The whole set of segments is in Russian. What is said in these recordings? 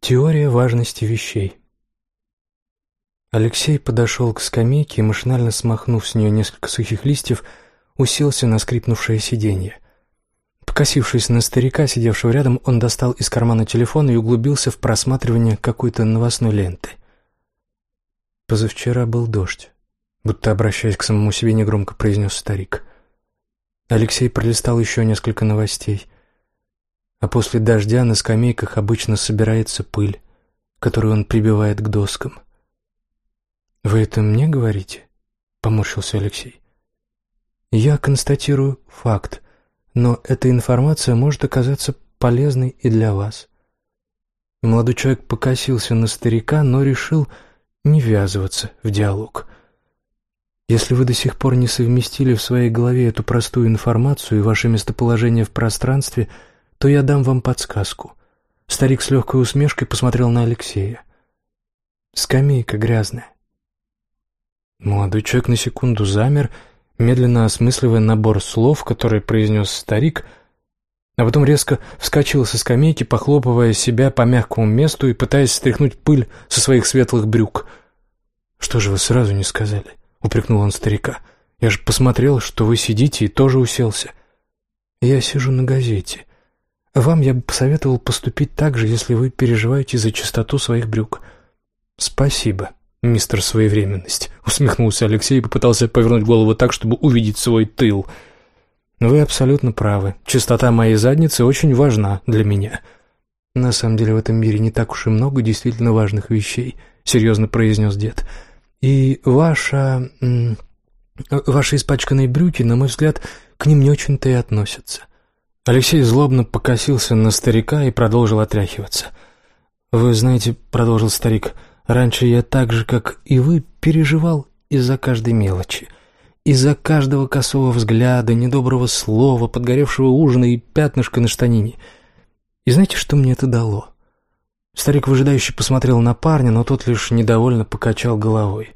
Теория важности вещей. Алексей подошел к скамейке и, машинально смахнув с нее несколько сухих листьев, уселся на скрипнувшее сиденье. Покосившись на старика, сидевшего рядом, он достал из кармана телефон и углубился в просматривание какой-то новостной ленты. Позавчера был дождь, будто обращаясь к самому себе, негромко произнес старик. Алексей пролистал еще несколько новостей — а после дождя на скамейках обычно собирается пыль, которую он прибивает к доскам. «Вы это мне говорите?» — поморщился Алексей. «Я констатирую факт, но эта информация может оказаться полезной и для вас». Молодой человек покосился на старика, но решил не ввязываться в диалог. Если вы до сих пор не совместили в своей голове эту простую информацию и ваше местоположение в пространстве — то я дам вам подсказку». Старик с легкой усмешкой посмотрел на Алексея. «Скамейка грязная». Молодой человек на секунду замер, медленно осмысливая набор слов, которые произнес старик, а потом резко вскочил со скамейки, похлопывая себя по мягкому месту и пытаясь стряхнуть пыль со своих светлых брюк. «Что же вы сразу не сказали?» — упрекнул он старика. «Я же посмотрел, что вы сидите и тоже уселся». «Я сижу на газете. Вам я бы посоветовал поступить так же, если вы переживаете за чистоту своих брюк. Спасибо, мистер Своевременность, усмехнулся Алексей и попытался повернуть голову так, чтобы увидеть свой тыл. Вы абсолютно правы. Чистота моей задницы очень важна для меня. На самом деле в этом мире не так уж и много действительно важных вещей, серьезно произнес дед. И ваша... Ваши испачканные брюки, на мой взгляд, к ним не очень-то и относятся. Алексей злобно покосился на старика и продолжил отряхиваться. «Вы знаете, — продолжил старик, — раньше я так же, как и вы, переживал из-за каждой мелочи, из-за каждого косого взгляда, недоброго слова, подгоревшего ужина и пятнышка на штанине. И знаете, что мне это дало?» Старик выжидающе посмотрел на парня, но тот лишь недовольно покачал головой.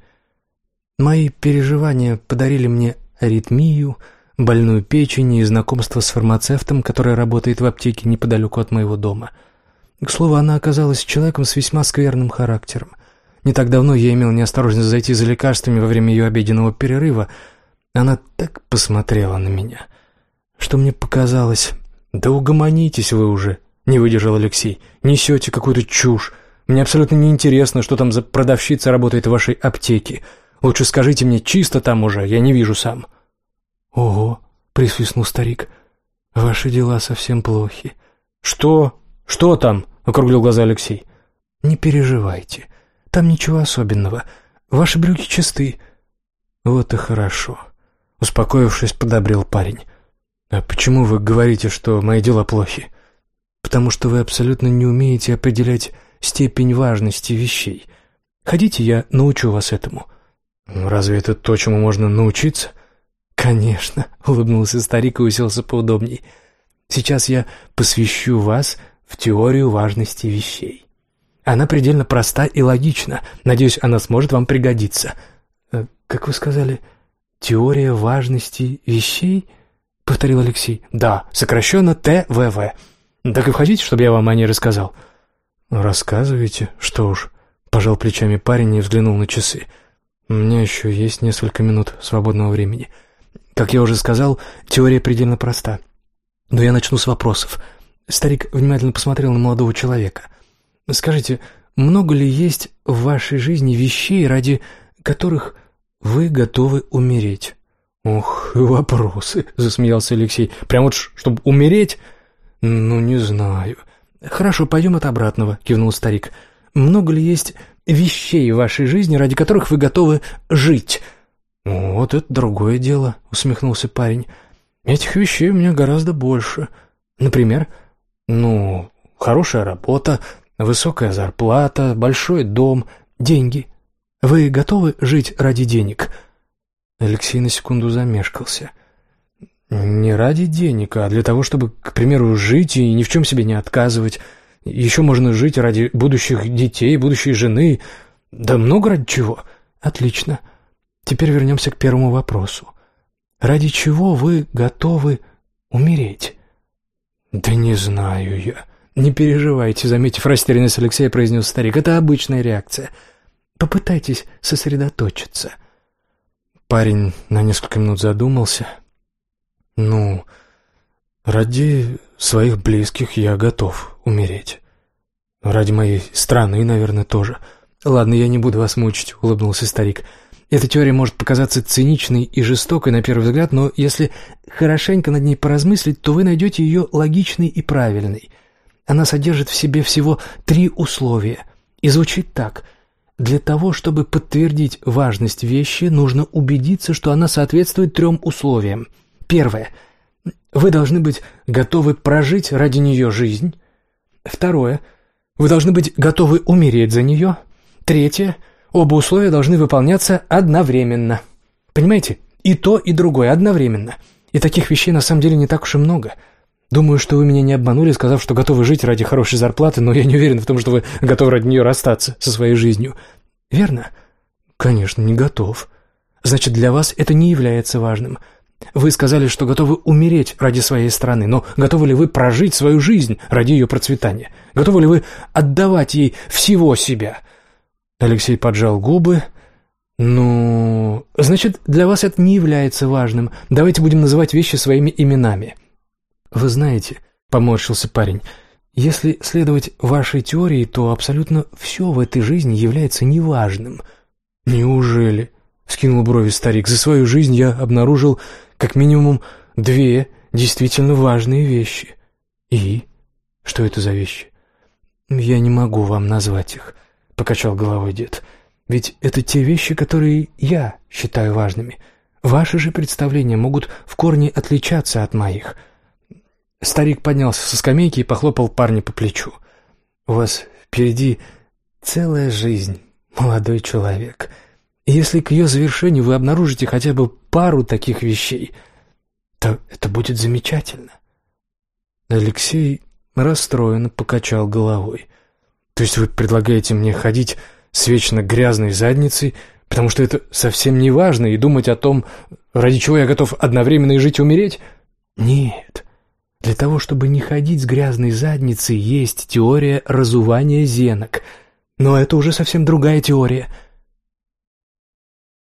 «Мои переживания подарили мне аритмию, — больную печень и знакомство с фармацевтом, который работает в аптеке неподалеку от моего дома. К слову, она оказалась человеком с весьма скверным характером. Не так давно я имел неосторожность зайти за лекарствами во время ее обеденного перерыва. Она так посмотрела на меня, что мне показалось... «Да угомонитесь вы уже», — не выдержал Алексей. «Несете какую-то чушь. Мне абсолютно неинтересно, что там за продавщица работает в вашей аптеке. Лучше скажите мне, чисто там уже, я не вижу сам». «Ого!» — присвистнул старик. «Ваши дела совсем плохи». «Что? Что там?» — округлил глаза Алексей. «Не переживайте. Там ничего особенного. Ваши брюки чисты». «Вот и хорошо», — успокоившись, подобрел парень. «А почему вы говорите, что мои дела плохи?» «Потому что вы абсолютно не умеете определять степень важности вещей. Хотите, я научу вас этому?» «Разве это то, чему можно научиться?» «Конечно», — улыбнулся старик и уселся поудобней. «Сейчас я посвящу вас в теорию важности вещей. Она предельно проста и логична. Надеюсь, она сможет вам пригодиться». Э, «Как вы сказали, теория важности вещей?» — повторил Алексей. «Да, сокращенно ТВВ. Так и хотите, чтобы я вам о ней рассказал?» «Рассказывайте, что уж», — пожал плечами парень и взглянул на часы. «У меня еще есть несколько минут свободного времени». Как я уже сказал, теория предельно проста. Но я начну с вопросов. Старик внимательно посмотрел на молодого человека. Скажите, много ли есть в вашей жизни вещей, ради которых вы готовы умереть? Ох, вопросы, засмеялся Алексей. Прям вот чтобы умереть? Ну, не знаю. Хорошо, пойдем от обратного, кивнул старик. Много ли есть вещей в вашей жизни, ради которых вы готовы жить? «Вот это другое дело», — усмехнулся парень. «Этих вещей у меня гораздо больше. Например, ну, хорошая работа, высокая зарплата, большой дом, деньги. Вы готовы жить ради денег?» Алексей на секунду замешкался. «Не ради денег, а для того, чтобы, к примеру, жить и ни в чем себе не отказывать. Еще можно жить ради будущих детей, будущей жены. Да много ради чего. Отлично. Теперь вернемся к первому вопросу. Ради чего вы готовы умереть? Да не знаю я, «Не переживайте», — заметив растерянность Алексея, произнес старик. «Это обычная реакция. Попытайтесь сосредоточиться». Парень на несколько минут задумался. «Ну, ради своих близких я готов умереть. Ради моей страны, наверное, тоже. Ладно, я не буду вас мучить», — улыбнулся старик. «Эта теория может показаться циничной и жестокой на первый взгляд, но если хорошенько над ней поразмыслить, то вы найдете ее логичной и правильной. Она содержит в себе всего три условия и звучит так — для того, чтобы подтвердить важность вещи, нужно убедиться, что она соответствует трем условиям. Первое. Вы должны быть готовы прожить ради нее жизнь. Второе. Вы должны быть готовы умереть за нее. Третье. Оба условия должны выполняться одновременно. Понимаете? И то, и другое одновременно. И таких вещей на самом деле не так уж и много – Думаю, что вы меня не обманули, сказав, что готовы жить ради хорошей зарплаты, но я не уверен в том, что вы готовы ради нее расстаться со своей жизнью. Верно? Конечно, не готов. Значит, для вас это не является важным. Вы сказали, что готовы умереть ради своей страны, но готовы ли вы прожить свою жизнь ради ее процветания? Готовы ли вы отдавать ей всего себя? Алексей поджал губы. Ну, значит, для вас это не является важным. Давайте будем называть вещи своими именами. «Вы знаете», — поморщился парень, — «если следовать вашей теории, то абсолютно все в этой жизни является неважным». «Неужели?» — скинул брови старик. «За свою жизнь я обнаружил как минимум две действительно важные вещи». «И? Что это за вещи?» «Я не могу вам назвать их», — покачал головой дед. «Ведь это те вещи, которые я считаю важными. Ваши же представления могут в корне отличаться от моих». Старик поднялся со скамейки и похлопал парня по плечу. «У вас впереди целая жизнь, молодой человек. И если к ее завершению вы обнаружите хотя бы пару таких вещей, то это будет замечательно». Алексей расстроенно покачал головой. «То есть вы предлагаете мне ходить с вечно грязной задницей, потому что это совсем не важно, и думать о том, ради чего я готов одновременно и жить и умереть? Нет». Для того, чтобы не ходить с грязной задницей, есть теория разувания зенок. Но это уже совсем другая теория —